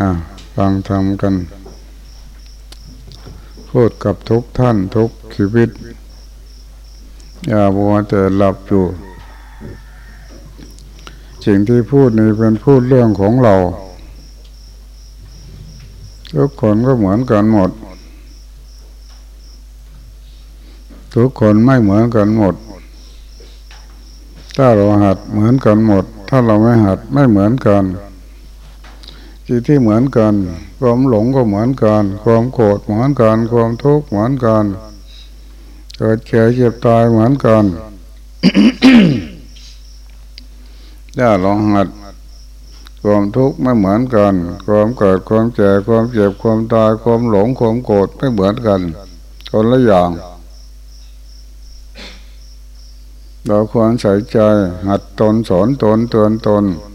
อ่าฟังทำกันพูดกับทุกท่านทุกชีวิต อย่าบัวแต่หลับอยู่สิ่งที่พูดนี่เป็นพูดเรื่องของเรา ทุกคนก็เหมือนกันหมด ทุกคนไม่เหมือนกันหมด ถ้าเราหัดเหมือนกันหมด ถ้าเราไม่หัดไม่เหมือนกัน ที่ที่เหมือนกัน ความหลงก็เหมือนกัน ความโกรธเหมือนกัน ความทุกข์เหมือนกันเกิดเจ็บเจ็บตายเหมือนกันถ้าลองหัด ความทุกข์ไม่เหมือนกัน ความเกิดความเจ็บความเจ็บความตายความหลงความโกรธไม่เหมือนกัน คนละอย่าง เราควรใส่ใจหัดตนสอนตนเตือนตนน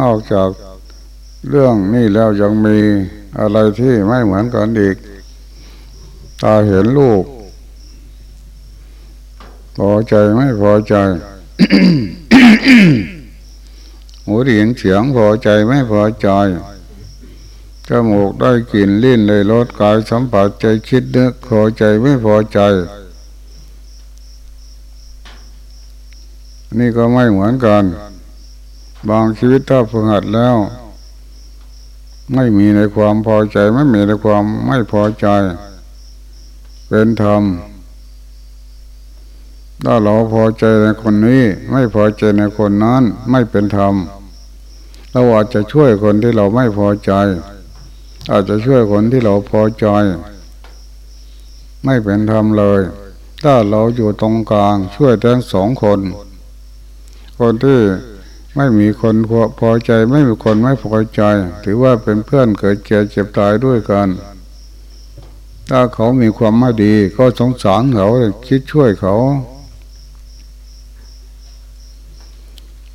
นอกจากเรื่องนี้แล้วยังมีอะไรที่ไม่เหมือนกันอีก ตาเห็นลูกพอใจไม่พอใจหูได้ยินเสียงพอใจไม่พอใจจมูกได้กลิ่นลิ้นเลยรสกายสัมผัสใจคิดนึกพอใจไม่พอใจ นี่ก็ไม่เหมือนกัน บางชีวิตถ้าฝึกหัดแล้ว ไม่มีในความพอใจไม่มีในความไม่พอใจ เป็นธรรมถ้าเราพอใจในคนนี้ ไม่พอใจในคนนั้น ไม่เป็นธรรมเราอาจจะช่วยคนที่เราไม่พอใจ อาจจะช่วยคนที่เราพอใจ ไม่เป็นธรรมเลย ถ้าเราอยู่ตรงกลางช่วยทั้งสองคน คนที่ ไม่มีคนพอใจ ไม่มีคนไม่พอใจ ถือว่าเป็นเพื่อนเกิดเจ็บเจ็บตายด้วยกัน ถ้าเขามีความไม่ดี ก็สงสารเขาคิดช่วยเขา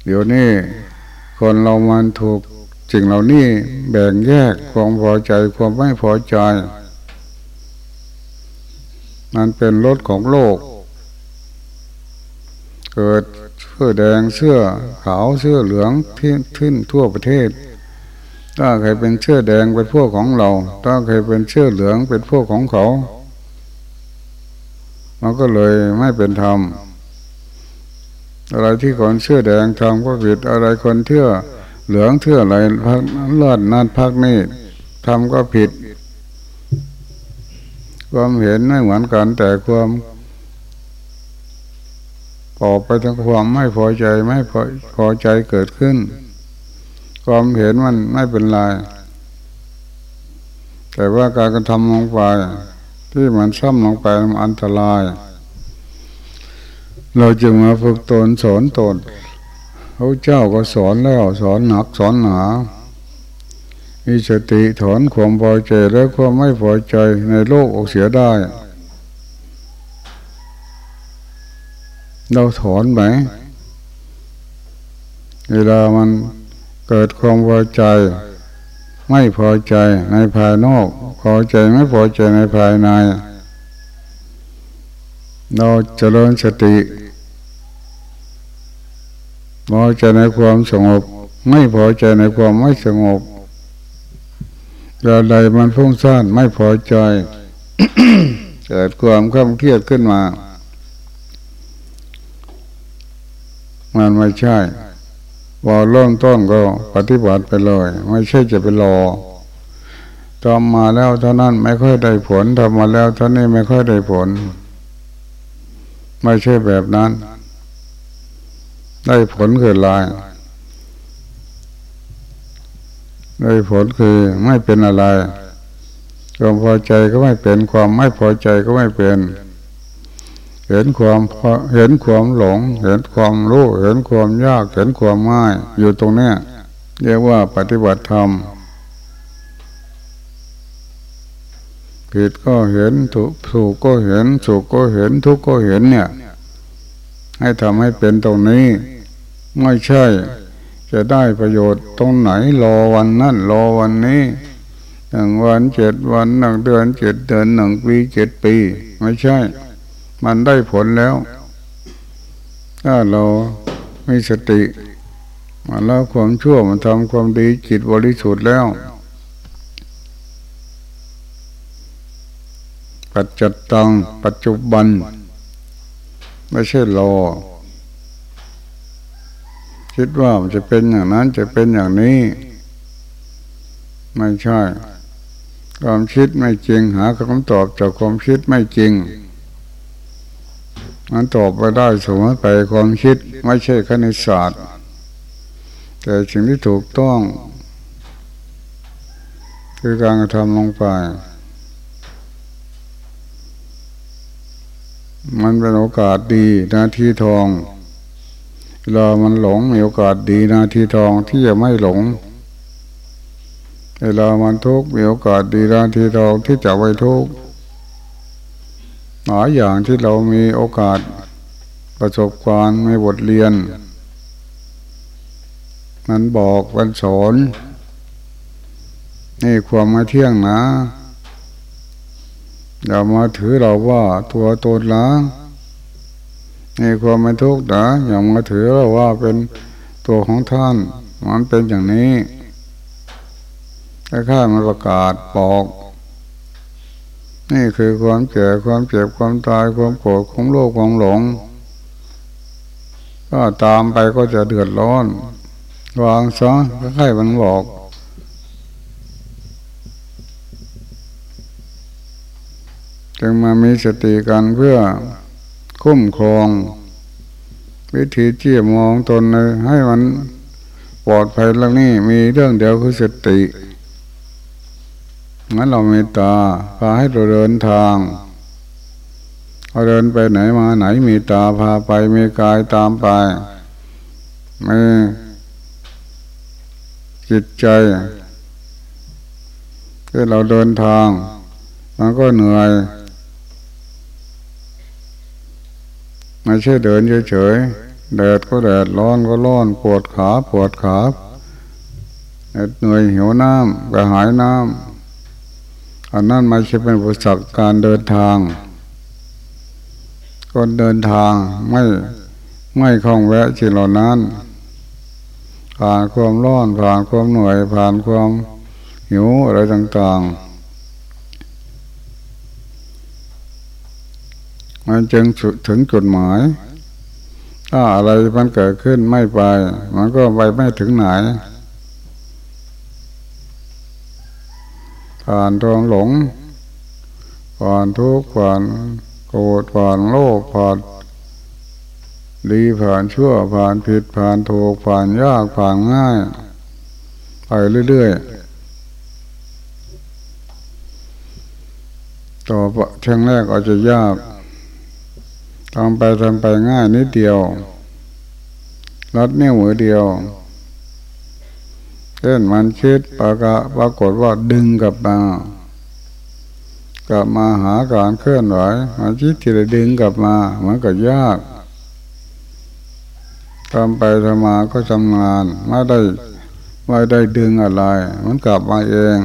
เดี๋ยวนี้คนเรามันถูกสิ่งเหล่านี้แบ่งแยกความพอใจความไม่พอใจมันเป็นรถของโลก เกิด เสื้อแดงเสื้อขาวเสื้อเหลืองที่ขึ้นทั่วประเทศ ถ้าใครเป็นเสื้อแดงเป็นพวกของเรา ถ้าใครเป็นเสื้อเหลืองเป็นพวกของเขามันก็เลยไม่เป็นธรรมอะไรที่คนเสื้อแดงทำก็ผิดอะไรคนเชื่อเหลืองเชื่ออะไรพักเลือดนั่นพักนี่ทำก็ผิดความเห็นไม่เหมือนกันแต่ความ ออกไปทั้งความไม่พอใจไม่พอพอใจเกิดขึ้น ความเห็นมันไม่เป็นไร แต่ว่าการกระทำลงไปที่มันซ้ำลงไปมันอันตราย เราจึงมาฝึกตนสอนตนพระเจ้าก็สอนแล้วสอนหนักสอนหนามีสติถอนความพอใจและความไม่พอใจในโลกออกเสียได้ เราถอนไหม เวลามันเกิดความพอใจ ไม่พอใจในภายนอก พอใจไม่พอใจในภายใน เราเจริญสติพอใจในความสงบ ไม่พอใจในความไม่สงบเวลาใดมันพุ่งซ่านไม่พอใจ เกิดความข้ามเครียดขึ้นมา มันไม่ใช่พอเริ่มต้นก็ปฏิบัติไปเลย ไม่ใช่จะไปรอทำมาแล้วเท่านั้นไม่ค่อยได้ผลทำมาแล้วเท่านี้ไม่ค่อยได้ผล ไม่ใช่แบบนั้น ได้ผลคือลายได้ผลคือไม่เป็นอะไรความพอใจก็ไม่เป็นความไม่พอใจก็ไม่เป็น เห็นความเห็นความหลง เห็นความรู้ เห็นความยาก เห็นความง่าย อยู่ตรงเนี้ยเรียกว่าปฏิบัติธรรมผิดก็เห็นถูกถูกก็เห็นสุขก็เห็นทุกข์ก็เห็นเนี่ย ให้ทำให้เป็นตรงนี้ ไม่ใช่ จะได้ประโยชน์ตรงไหนรอวันนั่นรอวันนี้หนึ่งวันเจ็ดวันหนึ่งเดือนเจ็ดเดือนหนึ่งปีเจ็ดปี ไม่ใช่ มันได้ผลแล้ว ถ้าเรามีสติมันละความชั่วมันทำความดีจิตบริสุทธิ์แล้ว ปัจจตังปัจจุบัน ไม่ใช่รอ คิดว่ามันจะเป็นอย่างนั้นจะเป็นอย่างนี้ ไม่ใช่ ความคิดไม่จริง หาคำตอบจากความคิดไม่จริง มันตอบไปได้สมมติไปความคิดไม่ใช่คณิตศาสตร์ แต่สิ่งที่ถูกต้อง คือการกระทำลงไป มันเป็นโอกาสดีนาทีทองเวลามันหลงมีโอกาสดีนาทีทองที่จะไม่หลงเวลามันทุกข์มีโอกาสดีนาทีทองที่จะไม่ทุกข์ หลายอย่างที่เรามีโอกาสประสบการณ์มีบทเรียน มันบอกมันสอนนี่ความไม่เที่ยงนะ อย่ามาถือเราว่าตัวตนละนี่ความไม่ทุกข์นะอย่ามาถือเราว่าเป็นตัวของท่านมันเป็นอย่างนี้ค่ามันประกาศบอก นี่คือความเจ็บความเจ็บความตายความโกรธของโลกความหลง ก็ตามไปก็จะเดือดร้อน วางซะก็ให้มันบอกจึงมามีสติกันเพื่อคุ้มครอง วิธีเจียมองตนเลยให้มันปลอดภัยแล้วนี่มีเรื่องเดียวคือสติ งั้นเราเมีตาพาให้เราเดินทางเราเดินไปไหนมาไหนมีตาพาไปมีกายตามไปมีจิตใจที่เราเดินทางมันก็เหนื่อยไม่ใช่เดินเฉยๆแดดก็แดดร้อนก็ร้อนปวดขาปวดขาเหนื่อยหิวน้ำกระหายน้ำ อันนั้นไม่ใช่เป็นอุปสรรคการเดินทางคนเดินทางไม่ไม่คล่องแวะสิ่งเหล่านั้น ผ่านความร้อนผ่านความเหนื่อยผ่านความหิวอะไรต่างๆ มันจึงถึงจุดหมาย ถ้าอะไรมันเกิดขึ้นไม่ไป มันก็ไปไม่ถึงไหน ผ่านทองหลง ผ่านทุกข์ผ่านโกรธผ่านโลภผ่านดีผ่านชั่วผ่านผิดผ่านถูกผ่านยากผ่านง่าย ไปเรื่อยๆ ต่อเชิงแรกอาจจะยากทำไปทำไปง่ายนิดเดียวรัดนิ้วมือเดียว เช่นมันคิดปากะปรากฏว่าดึงกลับมากลับมาหาการเคลื่อนไหวมันคิดที่จะดึงกลับมามันก็ยากทำไปทำมาก็ทำงานไม่ได้ไม่ได้ดึงอะไร มันกลับมาเอง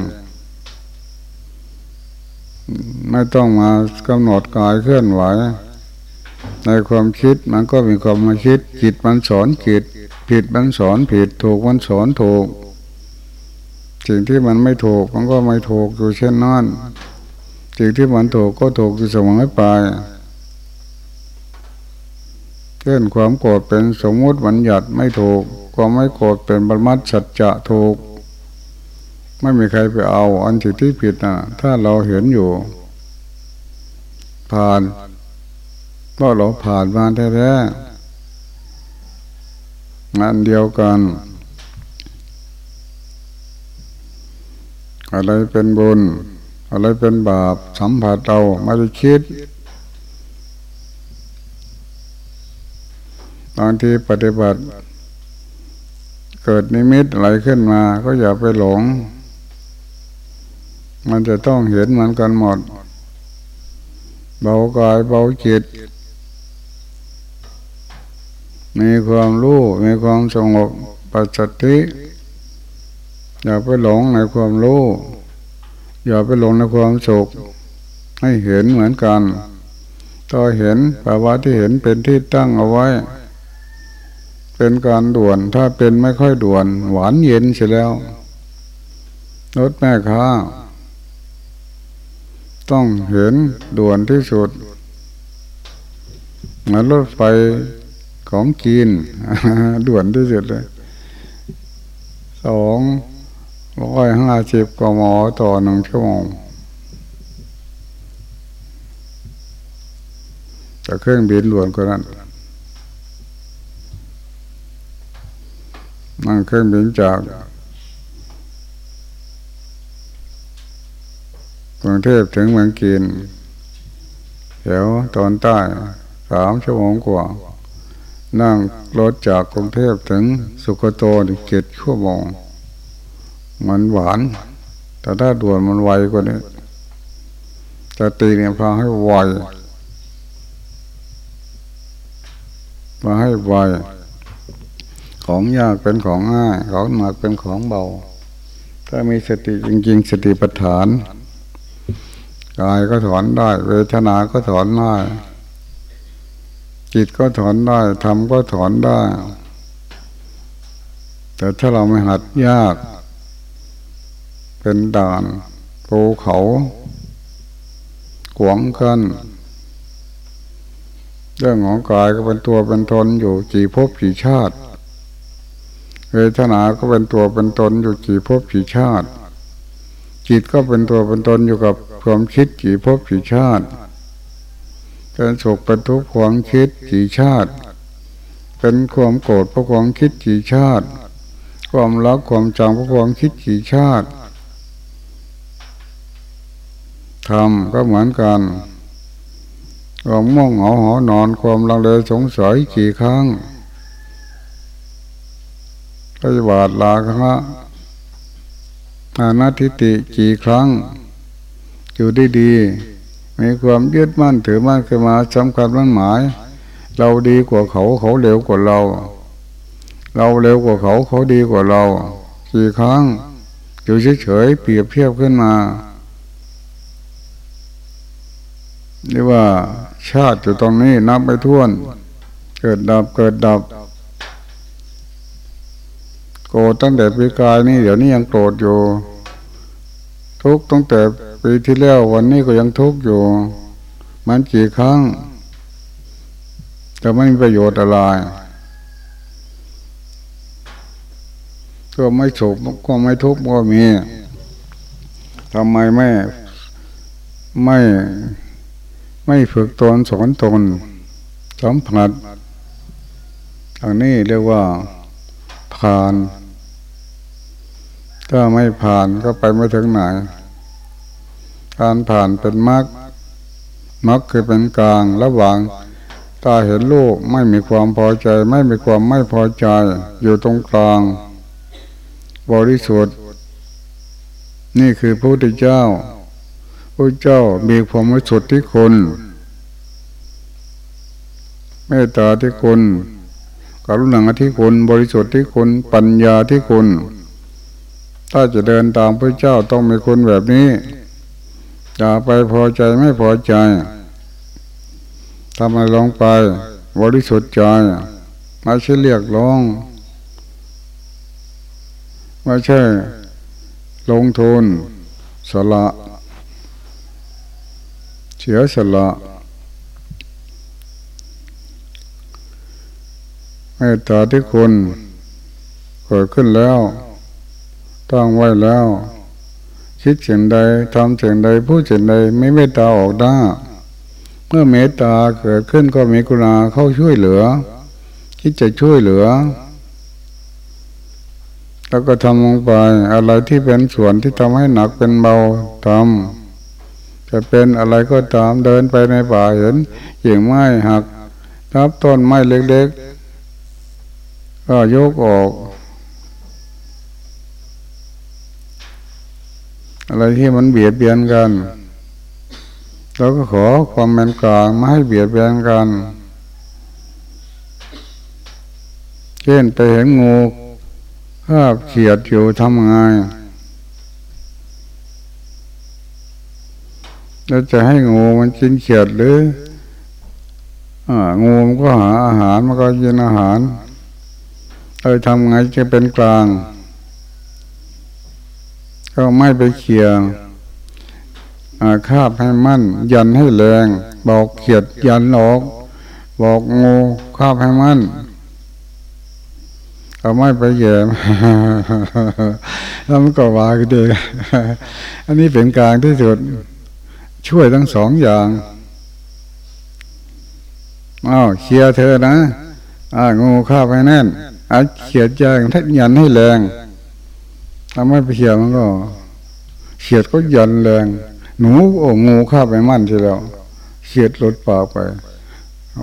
ไม่ต้องมากำหนดกายเคลื่อนไหว ในความคิดมันก็มีความมาคิดจิตมันสอนจิตผิดมันสอนผิดถูกมันสอนถูก สิ่งที่มันไม่ถูกมันก็ไม่ถูกอยู่เช่นนั้นสิ่งที่มันถูกก็ถูกอยู่เสมอไปเช่นความโกรธเป็นสมมุติบัญญัติไม่ถูกความไม่โกรธเป็นบรมัตสัจจะถูก ไม่มีใครไปเอา อันที่งที่ผิดนะถ้าเราเห็นอยู่ ผ่านเพราะเราผ่านมาแท้ๆงานเดียวกัน อะไรเป็นบุญ อะไรเป็นบาป สัมผัสเราไม่ได้คิดบางทีปฏิบัติ เกิดนิมิตอะไรขึ้นมา ก็อย่าไปหลง มันจะต้องเห็นเหมือนกันหมด เบากายเบาจิต มีความรู้ มีความสงบปัจจิติ อย่าไปหลงในความรู้ อย่าไปหลงในความสุขให้เห็นเหมือนกันต่อเห็นภาวะที่เห็นเป็นที่ตั้งเอาไว้ เป็นการด่วน ถ้าเป็นไม่ค่อยด่วน หวานเย็นเสียแล้วรถแม่ค้า ต้องเห็นด่วนที่สุดเหมือนรถไฟของกินด่วนที่สุดเลยสอง ร้อยห้าสิบกมต่อหนึ่งชั่วโมงแต่เครื่องบินด่วนกว่านั้นนั่งเครื่องบินจากกรุงเทพถึงเมืองกินแถวตอนใต้สามชั่วโมงกว่า นั่งรถจากกรุงเทพถึงสุโขทัยเจ็ดชั่วโมง มันหวาน แต่ถ้าด่วนมันไวกว่านี้จะตีเนี่ยพาให้ไวมาให้ไวของยากเป็นของง่ายของหนักเป็นของเบา ถ้ามีสติจริง ๆ สติปัฏฐานกายก็ถอนได้ เวทนาก็ถอนได้จิตก็ถอนได้ธรรมก็ถอนได้ แต่ถ้าเราไม่หัดยาก เป็นด่านภูเขาขวงกันเรื่องของกายก็เป็นตัวเป็นตนอยู่กี่ภพกี่ชาติเวทนาก็เป็นตัวเป็นตนอยู่กี่ภพกี่ชาติ จิตก็เป็นตัวเป็นตนอยู่กับความคิดกี่ภพกี่ชาติเป็นสุขเป็นทุกข์ความคิดกี่ชาติ เป็นความโกรธเพราะความคิดกี่ชาติ ความรักความจังเพราะความคิดกี่ชาติ ทำก็เหมือนกันความม่วงเหงาหอนอนความลังเลสงสัยกี่ครั้งปฏิบัติลาคระอานาทิติกี่ครั้ง อยู่ได้ดีมีความยึดมั่นถือมั่นขึ้นมาสำคัญมั่นหมาย เราดีกว่าเขาเขาเร็วกว่าเรา เราเร็วกว่าเขาเขาดีกว่าเรา กี่ครั้งอยู่เฉยๆเปรียบเทียบขึ้นมา เรียกว่าชาติอยู่ตรงนี้นับไม่ถ้วน เกิดดับเกิดดับ โกรธตั้งแต่ปีกายนี่เดี๋ยวนี้ยังโกรธอยู่ ทุกตั้งแต่ปีที่แล้ววันนี้ก็ยังทุกอยู่ มันกี่ครั้งแต่ไม่มีประโยชน์อะไรก็ไม่สุขก็ไม่ทุกข์ก็มีทำไมไม่ไม่ ไม่ฝึกตนสอนตนสัมผัสอันนี้เรียกว่าผ่าน ถ้าไม่ผ่านก็ไปไม่ถึงไหน การผ่านเป็นมรรคมรรคคือเป็นกลางระหว่างตาเห็นลูกไม่มีความพอใจ ไม่มีความไม่พอใจ อยู่ตรงกลาง บริสุทธิ์ นี่คือพระพุทธเจ้า พระเจ้ามีความวิสุทธิที่คนเมตตาที่คนกรุณาที่คนบริสุทธิ์ที่คนปัญญาที่คนถ้าจะเดินตามพระเจ้าต้องมีคนแบบนี้อย่าไปพอใจไม่พอใจทำอะไรลงไป บริสุทธิ์ใจไม่ใช่เรียกร้องไม่ใช่ ลงทุนสละ เสียสละเมตตาที่คุณเกิดขึ้นแล้วตั้งไว้แล้ว คิดเสียงใดทำเสียงใดพูดเสียงใดไม่เมตตาออกได้ เมื่อเมตตาเกิดขึ้นก็มีกุณาเข้าช่วยเหลือ คิดจะช่วยเหลือ แล้วก็ทำลงไปอะไรที่เป็นส่วนที่ทำให้หนักเป็นเบาทำ จะเป็นอะไรก็ตามเดินไปในป่าเห็นกิ่งไม้หักทับต้นไม้เล็กๆ ก็ยกออก อะไรที่มันเบียดเบียนกันเราก็ขอความเป็นกลางไม่ให้เบียดเบียนกัน เช่นไปเห็นงูภาพเขียดอยู่ทำไง เราจะให้งูมันกินเขียดหรืออ่างูมันก็หาอาหารมันก็กินอาหารเราทำไงจะเป็นกลาง ก็ไม่ไปเขี่ยคาบให้มั่น ยันให้แรง บอกเขียดยันออก บอกงูคาบให้มั่นเอาไม่ไปแย่แล้วมันก็วากดีอันนี้เป็นกลางที่สุด ช่วยทั้งสองอย่างอ้าวเคลียเธอนะอ่างูข้าไปแน่นอาเขียดยางทัดยันให้แรงทำไม่ไปเขียดมันก็เขียดก็ยันแรง หนูโอ้งูข้าไปมั่นทีแล้วเขียดหลุดปากไป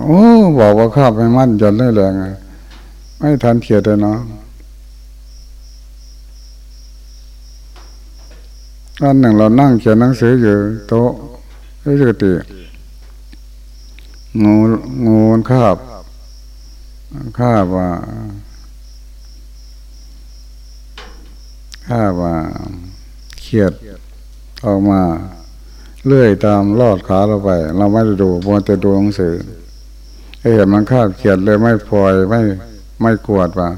โอ้บอกว่าข้าไปมั่นยันได้แรงไม่ทันเขียดเลยเนาะอันหนึ่งเรานั่งเขียนหนังสืออยู่โต๊ะ ไม่ปกติงูงูคาบคาบว่าคาบว่าเขียดออกมาเลื่อยตามลอดขาเราไป เราไม่ได้ดูพอจะดูหนังสือเห็นมันคาบเขียดเลยไม่พลอยไม่ไม่กวดว่า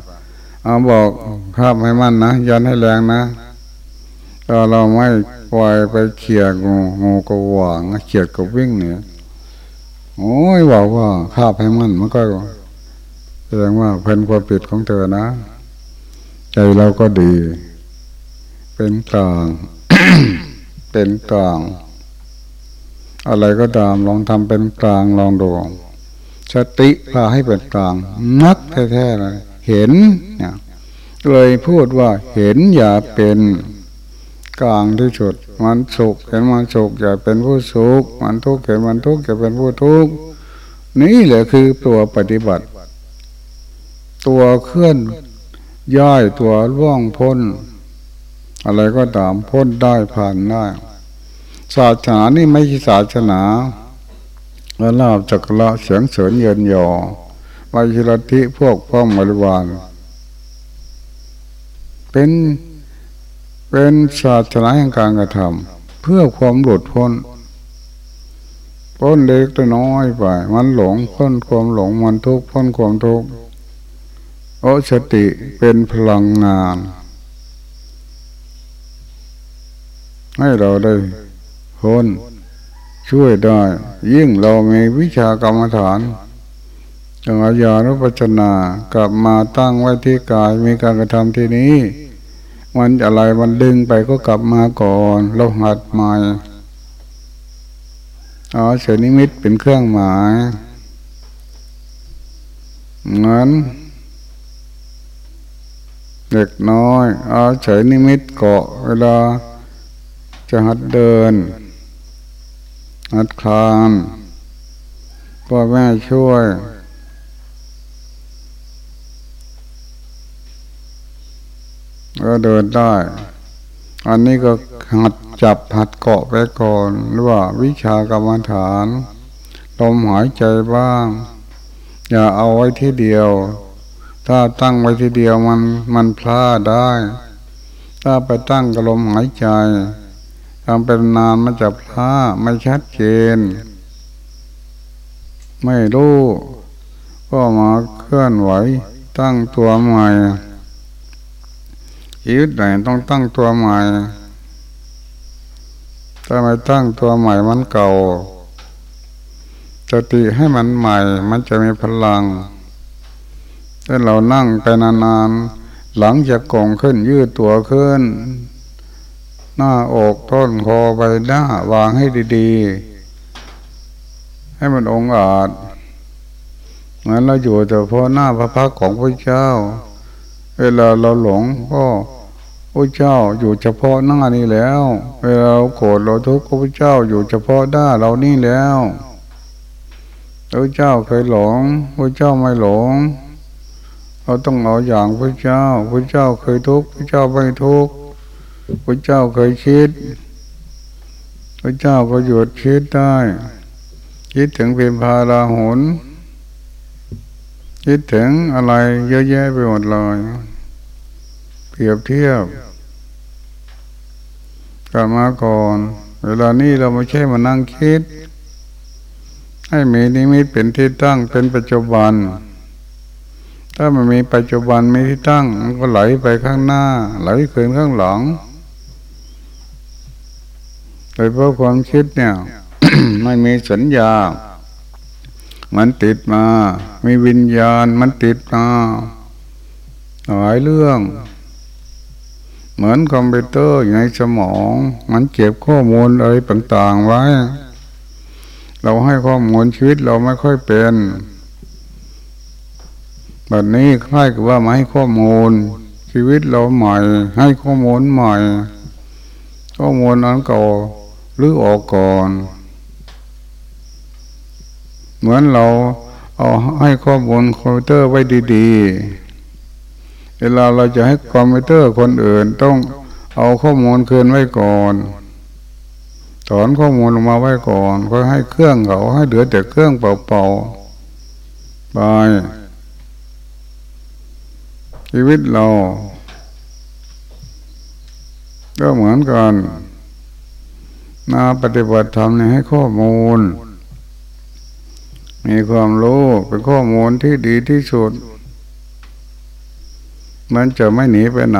เอาบอกคาบให้มันนะยันให้แรงนะ ถ้าเราไม่ปล่อยไปเขี่ยงูงูก็หวางเขียดก็วิ่งเนี่ยโอ้ยบอกว่าคาบให้มันมันก็แสดงว่าเป็นความผิดของเธอนะ ใจเราก็ดี เป็นกลางเป็นกลาง อะไรก็ตามลองทำเป็นกลางลองดูสติพาให้เป็นกลางนักแท้ๆเลยเห็นเนี่ยเลยพูดว่าเห็นอย่าเป็น กลางที่สุด มันสุขเห็นมันสุขอย่าเป็นผู้สุข มันทุกข์เห็นมันทุกข์อย่าเป็นผู้ทุกข์นี่แหละคือตัวปฏิบัติ ตัวเคลื่อนย้ายตัวล่วงพ้น อะไรก็ตามพ้นได้ผ่านได้ศาสนานี่ไม่ใช่ศาสนาละลาบจักระเสียงเสริญเยินยอวิชิรติพวกพ่อมบริวารเป็น เป็นศาสนาแห่งการกระทำเพื่อความหลุดพ้นพ้นเล็กตัวน้อยไป มันหลงพ้นความหลงมันทุกข์พ้นความทุกข์โอสติเป็นพลังงาน ให้เราได้พ้นช่วยได้ ยิ่งเรามีวิชากรรมฐานจังอาญานุปัจนากลับมาตั้งไว้ที่กายมีการกระทำที่นี้ มันอะไรมันดึงไปก็กลับมาก่อนเราหัดใหม่อ๋อเสนิมิตเป็นเครื่องหมายงั้นเด็กน้อยเอาเฉยนิมิตเกาะเวลาจะหัดเดิน หัดคลานพ่อแม่ช่วย ก็เดินได้ อันนี้ก็หัดจับหัดเกาะไปก่อน หรือว่าวิชากรรมฐานลมหายใจบ้าง อย่าเอาไว้ที่เดียว ถ้าตั้งไว้ที่เดียวมันมันพลาดได้ ถ้าไปตั้งกับลมหายใจทำเป็นนานมันจะพลาดไม่ชัดเจน ไม่รู้ ก็มาเคลื่อนไหว ตั้งตัวใหม่ ชีวิตไหนต้องตั้งตัวใหม่ ถ้าไม่ตั้งตัวใหม่มันเก่าสติให้มันใหม่ มันจะมีพลังถ้าเรานั่งไปนานๆ หลังจะกองขึ้นยืดตัวขึ้น หน้าอกต้นคอไปหน้าวางให้ดีๆ ให้มันองอาจเหมือนเราอยู่แต่พอหน้าพระพักของพระเจ้า เวลาเราหลงก็ พระเจ้าอยู่เฉพาะหน้านี้แล้ว เวลาเราโกรธเราทุกข์พระเจ้าอยู่เฉพาะหน้าเรานี่แล้วพระเจ้าเคยหลงพระเจ้าไม่หลง เราต้องเอาอย่างพระเจ้าพระเจ้าเคยทุกข์พระเจ้าไม่ทุกข์พระเจ้าเคยคิด พระเจ้าก็หยุดคิดได้ คิดถึงเป็นพาราหุนคิดถึงอะไรเยอะแยะไปหมดเลยเปรียบเทียบ กลับมาก่อน เวลานี้เราไม่ใช่มานั่งคิด ให้มีนิมิตเป็นที่ตั้งเป็นปัจจุบัน ถ้ามันมีปัจจุบันมีที่ตั้ง มันก็ไหลไปข้างหน้า ไหลคืนข้างหลังโดยเพราะความคิดเนี่ยไม่มีสัญญา มันติดมา มีวิญญาณมันติดมาหลายเรื่อง เหมือนคอมพิวเตอร์อยู่ในสมอง มันเก็บข้อมูลอะไรต่างๆไว้ เราให้ข้อมูลชีวิตเราไม่ค่อยเป็นแบบนี้คล้ายกับว่ามาให้ข้อมูล ชีวิตเราใหม่ ให้ข้อมูลใหม่ ข้อมูลนั้นเก่าหรือออกก่อน เหมือนเราเอาให้ข้อมูลคอมพิวเตอร์ไว้ดี ๆ เวลาเราจะให้คอมพิวเตอร์คนอื่นต้องเอาข้อมูลคืนไว้ก่อน ถอนข้อมูลลงมาไว้ก่อนก็ให้เครื่องเขาให้เหลือแต่เครื่องเป่าๆไปชีวิตเราก็เหมือนกันมาปฏิบัติธรรมเนี่ยให้ข้อมูล มีความรู้เป็นข้อมูลที่ดีที่สุด มันจะไม่หนีไปไหน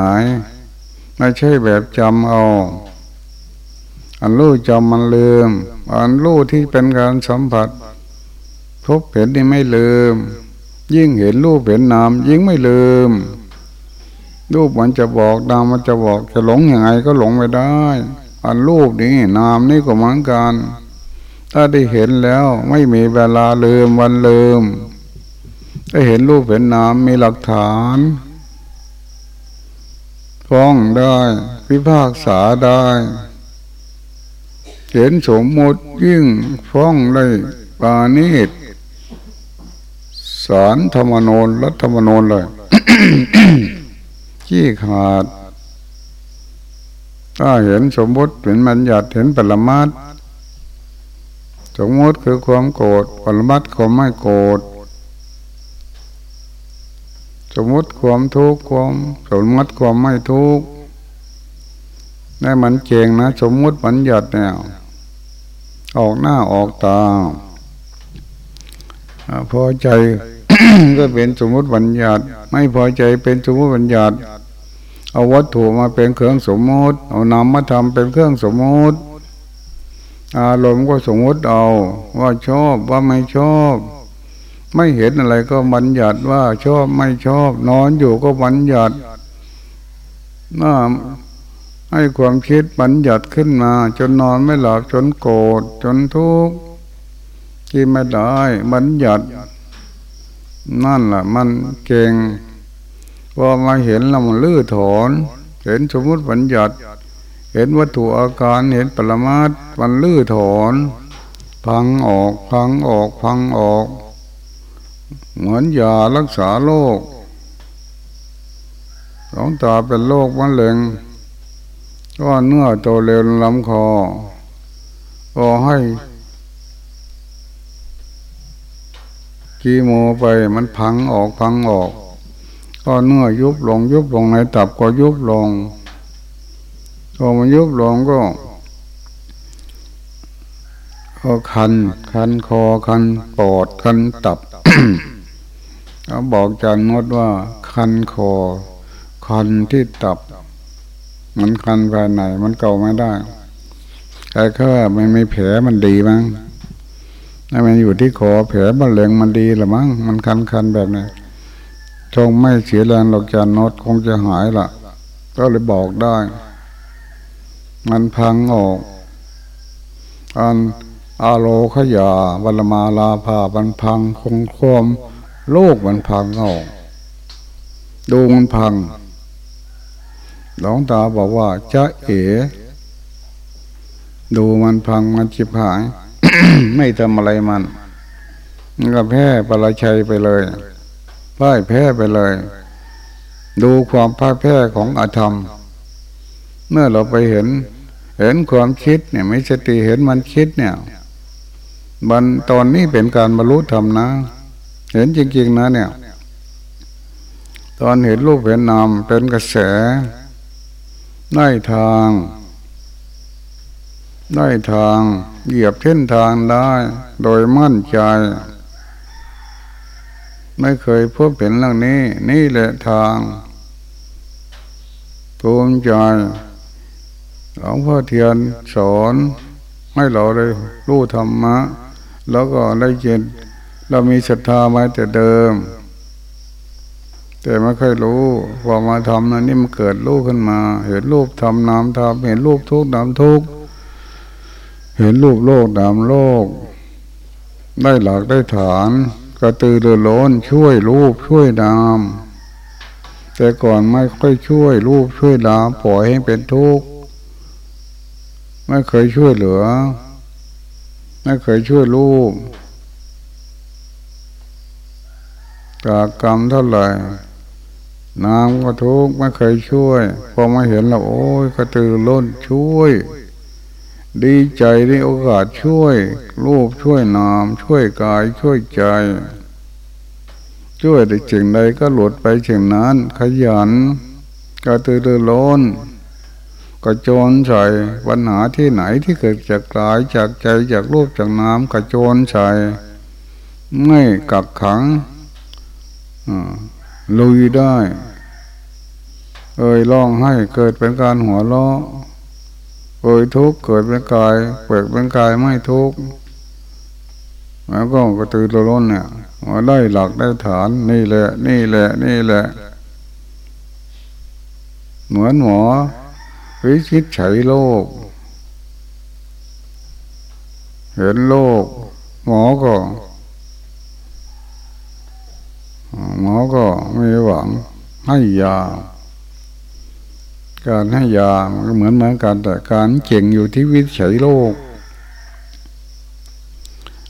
ไม่ใช่แบบจำเอา อันรู้จำมันลืม อันรู้ที่เป็นการสัมผัสพบเห็นนี่ไม่ลืม ยิ่งเห็นรูปเห็นนามยิ่งไม่ลืม รูปมันจะบอกนามมันจะบอกจะหลงยังไงก็หลงไม่ได้ อันรูปนี้นามนี่ก็เหมือนกัน ถ้าได้เห็นแล้วไม่มีเวลาลืมวันลืมถ้าเห็นรูปเห็นนามมีหลักฐาน ฟ้องได้พิพากษาได้เห็นสมมติยิ่งฟ้องได้ปานิดสารธรรมนูญรัฐธรรมนูญเลยขี้ขาด ถ้าเห็นสมมติเห็นมันหยัดเห็นปรมัตสมมติคือความโกรธปรมัตความไม่โกรธ สมมติความทุกข์ความสมมติความไม่ทุกข์ได้มันเก่งนะ สมมติมันหยัดเนี่ยออกหน้าออกตาพอใจก็เป็นสมมติบัญญัติ ไม่พอใจเป็นสมมติบัญญัติ เอาวัตถุมาเป็นเครื่องสมมติ เอานามมาทำเป็นเครื่องสมมติ อารมณ์ก็สมมติเอา ว่าชอบว่าไม่ชอบ ไม่เห็นอะไรก็บัญญัติว่าชอบไม่ชอบ นอนอยู่ก็บัญญัติน่าให้ความคิดบัญญัติขึ้นมา จนนอนไม่หลับจนโกรธจนทุกข์กินไม่ได้บัญญัติ นั่นแหละมันเก่งพอมาเห็นแล้วมันลื้อถอน เห็นสมมติบัญญัติ เห็นวัตถุอาการเห็นปรมาตมันลื้อถอน พังออกพังออกพังออก เหมือนยารักษาโรคสองตาเป็นโรคมะเร็งก็เนื้อโตเร็วลำคอก็ให้กีโมไปมันพังออกพังออกก็เนื้อยุบลงยุบลงในตับก็ยุบลงพอมันยุบลงก็ก็คัน คันคอคันปอดคันตับ เขาบอกจันงดว่า คันคอ คันที่ตับ มันคันภายในมันเก่าไม่ได้ แต่แค่ไม่มีแผลมันดีมั้งถ้ามันอยู่ที่คอแผลมะเร็งมันดีหรือมั้งมันคันคันแบบนี้ชงไม่เสียแรงหรอกจานนดคงจะหายละก็เลยบอกได้ มันพังออกอัน อาโลขยาวัลมาลาภามันพังคงคมโลกมันพังออกดูมันพังหลวงตาบอกว่าจะเอ๋ดูมันพังมันจิบหาย ไม่ทำอะไรมันมันก็แพ้ปราชัยไปเลยพ่ายแพ้ไปเลย ดูความพ่ายแพ้ของอธรรม เมื่อเราไปเห็น เห็นความคิดเนี่ยไม่สติเห็นมันคิดเนี่ย มันตอนนี้เป็นการบรรลุธรรมนะ เห็นจริง ๆ นะเนี่ย ตอนเห็นรูปเห็นนามเป็นกระแสได้ทางได้ทางเหยียบเส้นทางได้ โดยมั่นใจ ไม่เคยพบเห็นเรื่องนี้ นี่แหละทางภูมิใจหลวงพ่อเทียนสอนให้เราได้รู้ธรรมะ แล้วก็ได้ยินเรามีศรัทธามาแต่เดิม แต่ไม่เคยรู้พอมาทำนั้นนี่มันเกิดรูปขึ้นมา เห็นรูปทำนามทำเห็นรูปทุกนามทุกเห็นรูปโลกนามโลก ได้หลักได้ฐาน กระตือรือร้นช่วยรูปช่วยนามแต่ก่อนไม่ค่อยช่วยรูปช่วยนามปล่อยให้เป็นทุกข์ไม่เคยช่วยเหลือ ไม่เคยช่วยรูปกากรรมเท่าไหร่น้ำก็ทุกไม่เคยช่วย พอมาเห็นแล้วโอ้ยกระตือร้นช่วย ดีใจในโอกาสช่วย รูปช่วยนามช่วยกายช่วยใจ ช่วยได้จึงใดก็หลุดไปจึงนั้น ขยันกระตือรือร้น กระโจนใส่ปัญหาที่ไหนที่เกิดจากกายจากใจจากรูปจากน้ำกระโจนใส่ไม่กักขังลุยได้ เอ่ยร้องให้เกิดเป็นการหัวเราะเอ่ยทุกข์เกิดเป็นกายเปิดเป็นกายไม่ทุกข์แล้วก็กระตือรือร้นเนี่ยมาได้หลักได้ฐานนี่แหละ นี่แหละ นี่แหละ เหมือนหมอ วิชิตไฉโลก เห็นโลก หมอก็ หมอก็ไม่หวังให้ยา การให้ยาเหมือนเหมือนกันแต่การเก่งอยู่ที่วิจัยโลก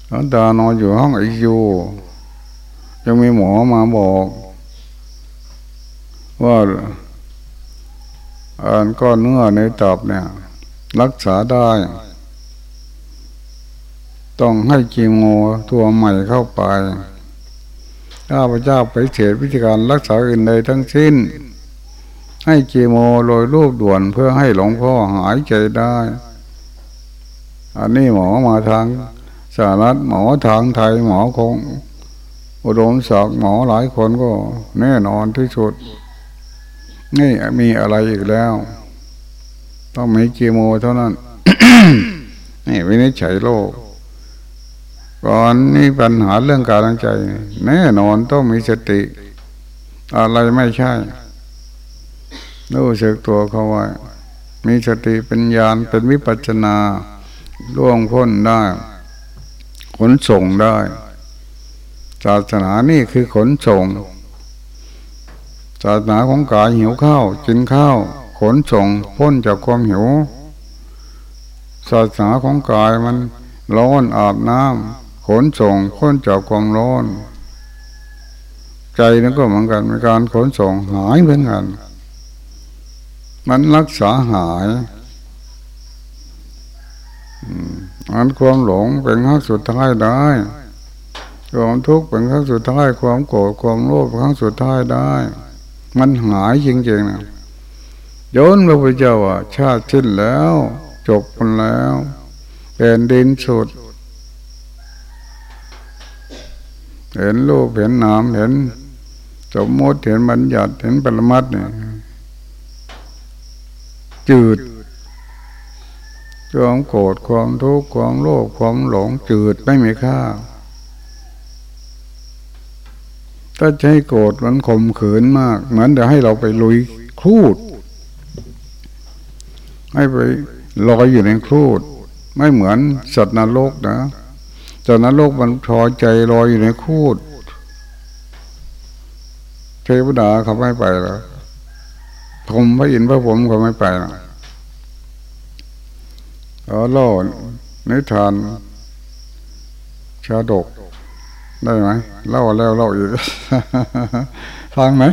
แล้วตานอนอยู่ห้องไอยูยังมีหมอมาบอก ว่า อันก้อนเนื้อในตับเนี่ย รักษาได้ ต้องให้กีโมตัวใหม่เข้าไปข้าพเจ้าไปเสียวิธีการรักษาอื่นใดทั้งสิ้น ให้กีโมโรยลูกด่วนเพื่อให้หลวงพ่อหายใจได้ อันนี้หมอมาทางสหรัฐหมอทางไทยหมอคงอุดมศักดิ์หมอหลายคนก็แน่นอนที่สุด นี่มีอะไรอีกแล้ว ต้องมีกีโมเท่านั้น นี่วินิจฉัยโรคก่อนนี่ปัญหาเรื่องการใจ แน่นอนต้องมีสติ อะไรไม่ใช่รู้สึกตัวเขาไว้มีสติเป็นญาณเป็นวิปัจนาล่วงพ้นได้ขนส่งได้ ศาสนานี่คือขนส่ง ศาสนาของกายหิวข้าวกินข้าว ขนส่งพ้นจากความหิว ศาสนาของกายมันร้อนอาบน้ำขนส่งพ้นจากความร้อน ใจนั่นก็เหมือนกันเป็นการขนส่งหายเหมือนกัน มันรักษาหายอันความหลงเป็นครั้งสุดท้ายได้ความทุกข์เป็นครั้งสุดท้ายความโกรธความโลภครั้งสุดท้ายได้ มันหายจริงๆนะโยนพระพุทธเจ้าว่าชาติสิ้นแล้ว จบกันแล้วเป็นดินสุด เห็นรูปเห็นนามเห็นสมมติเห็นบัญญัติเห็นปรมัตเนี่ยจืดความโกรธความทุกข์ความโลภความหลงจืดไม่มีค่า ถ้าใช้โกรธมันข่มขืนมาก เหมือนจะให้เราไปลุยครูด ให้ไปลอยอยู่ในครูด ไม่เหมือนสัตว์นรกนะตอนนั้นโลกมันพอใจลอยอยู่ในคูดเทวดาเขาไม่ไปแล้วผมพระอินทร์พระผมเขาไม่ไปแล้วเออล่านิทานชาดก ได้ไหมเล่าแล้วเล่าอีกฟังไหม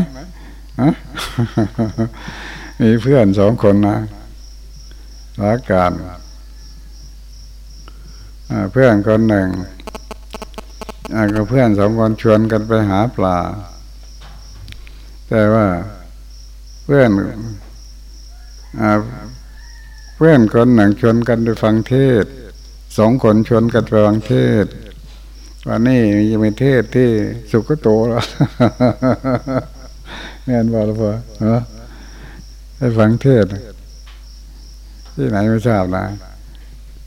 มีเพื่อนสองคนนะรักกันเพื่อนคนหนึ่งก็เพื่อนสองคนชวนกันไปหาปลา แต่ว่าเพื่อนเพื่อนคนหนึ่งชวนกันไปฟังเทศสองคนชวนกันไปฟังเทศ วันนี้จะเป็นเทศที่สุกโตแล้วแม่นบอกหรือเปล่าเนาะให้ฟังเทศ ที่ไหนไม่ทราบนะ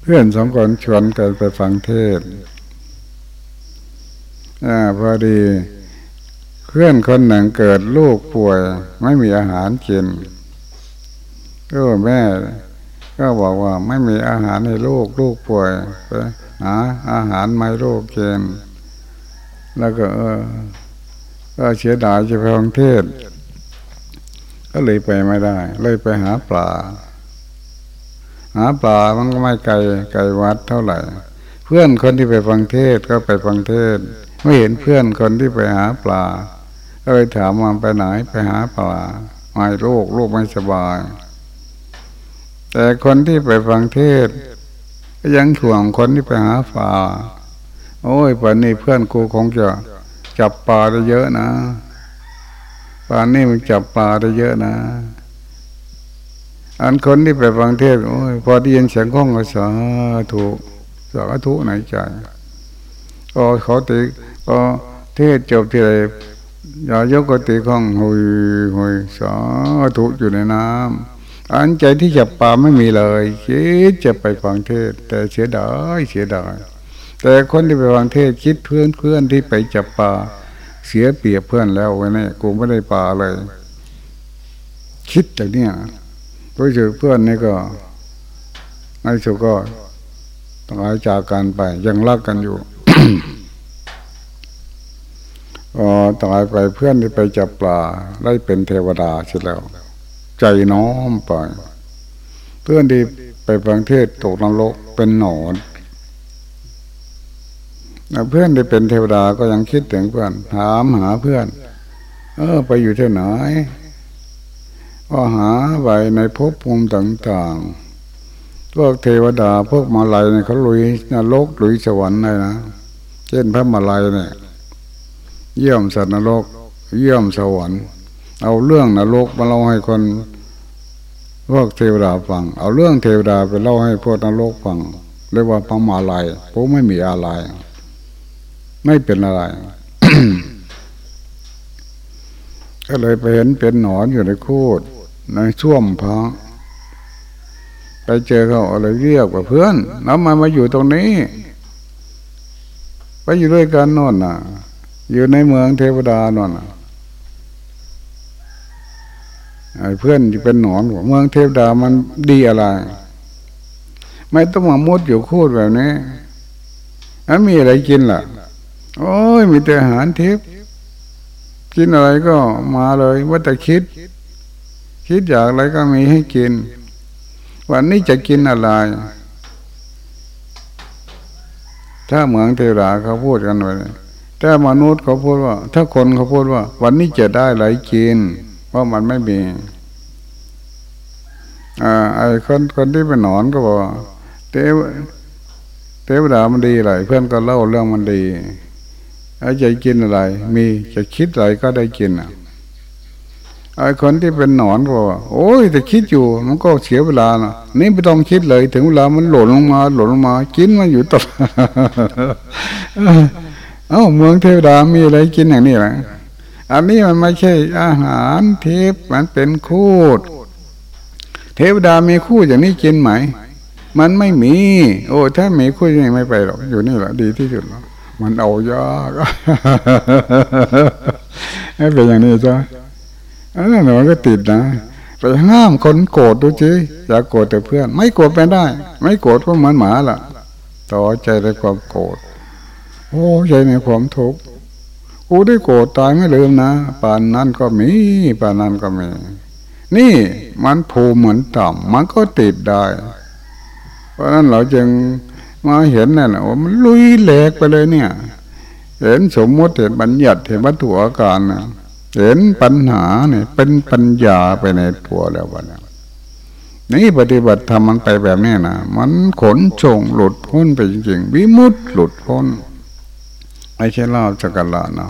เพื่อนสองคนชวนกันไปฟังเทศอ่าพอดี เพื่อนคนหนึ่งเกิดลูกป่วย ไม่มีอาหารกินก็แม่ ก็บอกว่าไม่มีอาหารให้ลูกลูกป่วยไป หาอาหารไม่ลูกกินแล้วก็เออก็เสียดายจะไปฟังเทศ ก็เลยไปไม่ได้ เลยไปหาปลา หาปลามันก็ไม่ไกลไกลวัดเท่าไหร่ เพื่อนคนที่ไปฟังเทศก็ไปฟังเทศ ไม่เห็นเพื่อนคนที่ไปหาปลา ก็เลยถามว่าไปไหนไปหาปลาไม่โรคโรคไม่สบาย แต่คนที่ไปฟังเทศ ยังถ่วงคนที่ไปหาปลาโอ้ยป่านนี้เพื่อนกูคงจะจับปลาได้เยอะนะป่านนี้มันจับปลาได้เยอะนะ อันคนที่ไปฟังเทศโอ้ยพอได้ยินเสียงข้องก็สาธุสาธุไหนใจก็เขาตีก็เทศจบที่ไรอย่ายกกติข้องหุยหุยสาธุอยู่ในน้ำ อันใจที่จับปลาไม่มีเลยคิดจะไปฟังเทศ แต่เสียดายเสียดายแต่คนที่ไปฟังเทศคิดเพื่อนเพื่อนที่ไปจับปลาเสียเปียบเพื่อนแล้วไว้นี่กูไม่ได้ปลาเลย คิดจากเนี้ยรู้สึกเพื่อนนี่ก็ในสุดก็ตาจากกันไป ยังรักกันอยู่พอตายไปเพื่อนที่ไปจับปลาได้เป็นเทวดาเสร็จแล้ว ใจน้อมไป เพื่อนที่ไปฟังเทศตกนรกเป็นหนอนเพื่อนที่เป็นเทวดาก็ยังคิดถึงเพื่อน ถามหาเพื่อน เออ ไปอยู่ที่ไหนก็หาไปในภพภูมิต่างๆ พวกเทวดาพวกมาลายเนี่ยเขาลุยนรกลุยสวรรค์เลยนะ เช่นพระมาลายเนี่ย เยี่ยมสัตว์นรก เยี่ยมสวรรค์ เอาเรื่องนรกมาเล่าให้คนพวกเทวดาฟัง เอาเรื่องเทวดาไปเล่าให้พวกนรกฟังเรียกว่าพระมาลายพวกไม่มีอะไร ไม่เป็นอะไร ก็เลยไปเห็นเป็นหนอนอยู่ในคูดในช่วมพระไปเจอเขาอะไรเรียกว่าเพื่อนน้ำมามาอยู่ตรงนี้ไปอยู่ด้วยกันนอนน่ะ อยู่ในเมืองเทวดานอนไอ้ เพื่อนที่เป็นหนอนว่าเมืองเทวดามันดีอะไร ไม่ต้องมามุดอยู่คูดแบบนี้แล้วมีอะไรกินล่ะ โอ้ยมีแต่อาหารเทพกินอะไรก็มาเลยว่าแต่คิด คิดอยากอะไรก็มีให้กิน วันนี้จะกินอะไร ถ้าเหมืองเทวดาเขาพูดกันไว้ถ้ามนุษย์เขาพูดว่า ถ้าคนเขาพูดว่า วันนี้จะได้อะไรกิน เพราะมันไม่มีอ่าไอ้คนคนที่เป็นหนอนก็บอกเทวเทวดามันดีอะไรเพื่อนก็เล่าเรื่องมันดีอาจะกินอะไร มีจะคิดอะไรก็ได้กินอะไอ้คนที่เป็นหนอนก็ว่าโอ้ยแต่คิดอยู่ มันก็เสียเวลานะนี่ไม่ต้องคิดเลย ถึงเวลามันหล่นลงมา หล่นลงมา กินมันอยู่ตลอดเอ้าเมืองเทวดามีอะไรกินอย่างนี้แหละ อันนี้มันไม่ใช่อาหารเทพมันเป็นคูดเทวดามีคู่อย่างนี้กินไหม มันไม่มี โอ้ถ้ามีคู่ย่างไม่ไปหรอกอยู่นี่แหละดีที่สุดแล้วมันเอายากให้เป็นอย่างนี้จ้ะอันนั้นหนูก็ติดนะไปห้ามคนโกรธดูจีอย่าโกรธแต่เพื่อน ไม่โกรธไปได้ ไม่โกรธก็เหมือนหมาล่ะ ต่อใจในความโกรธโอ้ใจในความทุกข์ กูได้โกรธตายไม่ลืมนะป่านนั้นก็มีป่านนั้นก็มี นี่มันภูเหมือนต่ำมันก็ติดได้ เพราะนั้นเราจึงมาเห็นนั่นแหละมันลุยแหลกไปเลยเนี่ย เห็นสมมติเห็นบัญญัติเห็นวัตถุอาการนะเห็นปัญหาเนี่ยเป็นปัญญาไปในตัวแล้ววันนี้นี่ปฏิบัติทำมันไปแบบนี้นะมันขนส่งหลุดพ้นไปจริงๆ วิมุตหลุดพ้น ไม่ใช่ลาบสกัลลานะ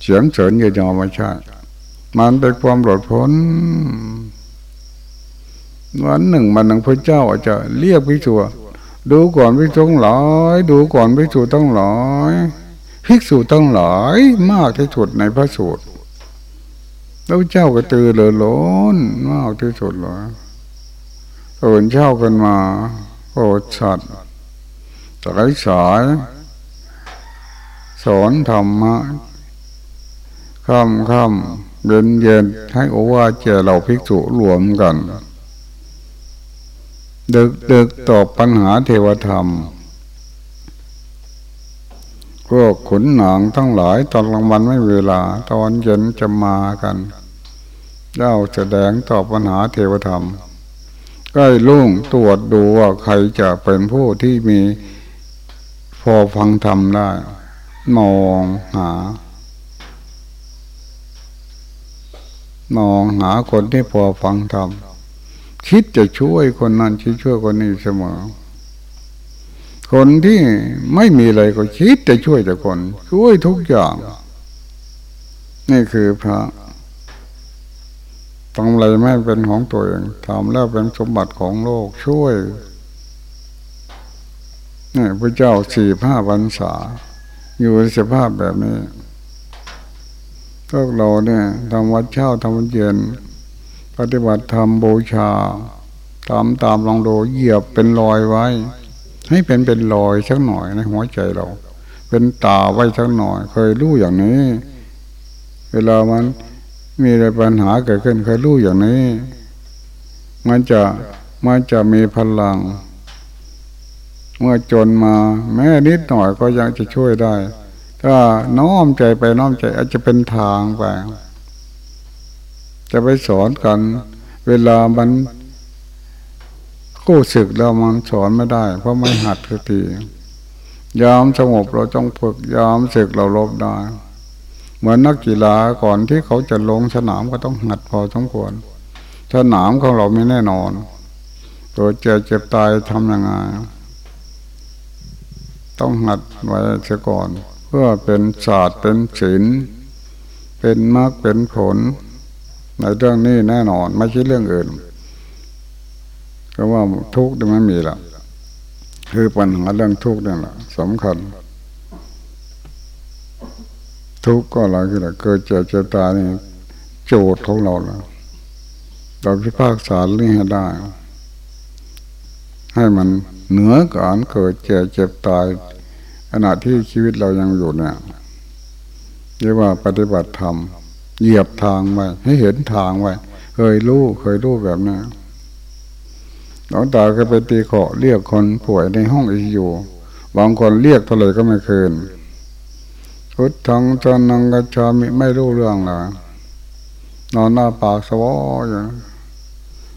เสียงเฉินเยยอไม่ใช่ มันเป็นความหลุดพ้นวันหนึ่งมันหนึ่งพระเจ้าอาจจะเรียกพิจัวดูก่อนพิจงหลายดูก่อนพิจูต้องหลายภิกษุต้องหลายมากที่สุดในพระสูตรแล้วเจ้าก็ตือเลยล้นมากที่สุดเลยตื่นเช้ากันมาโอดสัตว์สายสาย สอนธรรมะค่ำค่ำเย็นเย็นให้โอวาเจเราภิกษุรวมกัน ดึกดึกตอบปัญหาเทวธรรม พวกขุนหนางทั้งหลายตอนกลางวันไม่เวลา ตอนเย็นจะมากันเจ้าแสดงตอบปัญหาเทวธรรมใกล้ลุ่งตรวจดูว่าใครจะเป็นผู้ที่มีพอฟังธรรมได้ มองหา มองหาคนที่พอฟังธรรมคิดจะช่วยคนนั้นคิดช่วยคนนี้เสมอ คนที่ไม่มีอะไรก็คิดจะช่วยแต่คน ช่วยทุกอย่าง นี่คือพระทำอะไรไม่เป็นของตัวเองทำแล้วเป็นสมบัติของโลกช่วยนี่พระเจ้าสี่ห้าวันษา อยู่ในสภาพแบบนี้พวกเราเนี่ยทำวัดเช้าทำวัดเย็น ปฏิบัติธรรมบูชาตามตามลองดูเหยียบเป็นรอยไว้ ให้เป็นเป็นรอยสักหน่อยในหัวใจเรา เป็นตาไว้สักหน่อย เคยรู้อย่างนี้ เวลามันมีอะไรปัญหาเกิดขึ้นเคยรู้อย่างนี้ มันจะมันจะมีพลัง มื่อจนมาแม้นิดหน่อยก็ยังจะช่วยได้ ถ้าน้อมใจไปน้อมใจอาจจะเป็นทางไป จะไปสอนกัน เวลามันกู้ศึกแล้วมันสอนไม่ได้ เพราะไม่หัดทียามสงบเราต้องฝึกยามศึกเราลบได้เหมือนนักกีฬาก่อนที่เขาจะลงสนามก็ต้องหัดพอสมควรสนามของเราไม่แน่นอน ตัวเจ็บเจ็บตายทำยังไง ต้องหัดไว้เสียก่อน เพื่อเป็นศาสตร์เป็นศิลป์เป็นมรรคเป็นผล ในเรื่องนี้แน่นอน ไม่ใช่เรื่องอื่นก็ว่าทุกข์มันมีละคือปัญหาเรื่องทุกข์นี่แหละสำคัญ ทุกข์ก็อะไรก็อะไรเกิดเจ็บเจ็บตายนี่โจทย์ของเราแล้วเราพิพากษาเรื่องให้ได้ ให้มันเหนือการเกิดเจ็บเจ็บตายขณะที่ชีวิตเรายังอยู่เนี่ยเรียกว่าปฏิบัติธรรมเหยียบทางไว้ให้เห็นทางไว้เคยรู้เคยรู้แบบนี้หลวงตาก็ไปตีเขาะเรียกคนป่วยในห้องไอซียูบางคนเรียกเท่าไรก็ไม่คืนพุทธังจนังกัจฉามิไม่รู้เรื่องเลยนอนหน้าปากสวออย่าง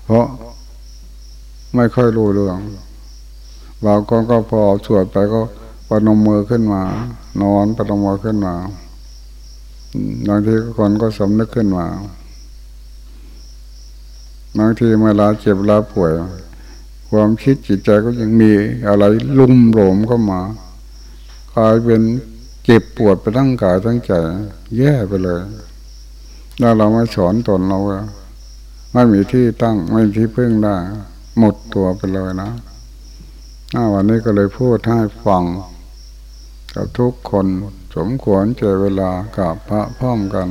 เพราะ ไม่ค่อยรู้เรื่องบางคนก็พอสวดไปก็ปนมมือขึ้นมา นอนปนมมือขึ้นมาบางทีคนก็สำนึกขึ้นมาบางทีเมื่อลาเจ็บลาป่วย ความคิดจิตใจก็ยังมีอะไรลุ่มหลมเข้ามากลายเป็นเจ็บปวดไปทั้งกายทั้งใจแย่ไปเลยถ้าเราไม่สอนตนเราไม่มีที่ตั้งไม่มีที่พึ่งได้ หมดตัวไปเลยนะวันนี้ก็เลยพูดให้ฟัง กับทุกคนสมควรเจอเวลากับพระพร้อมกัน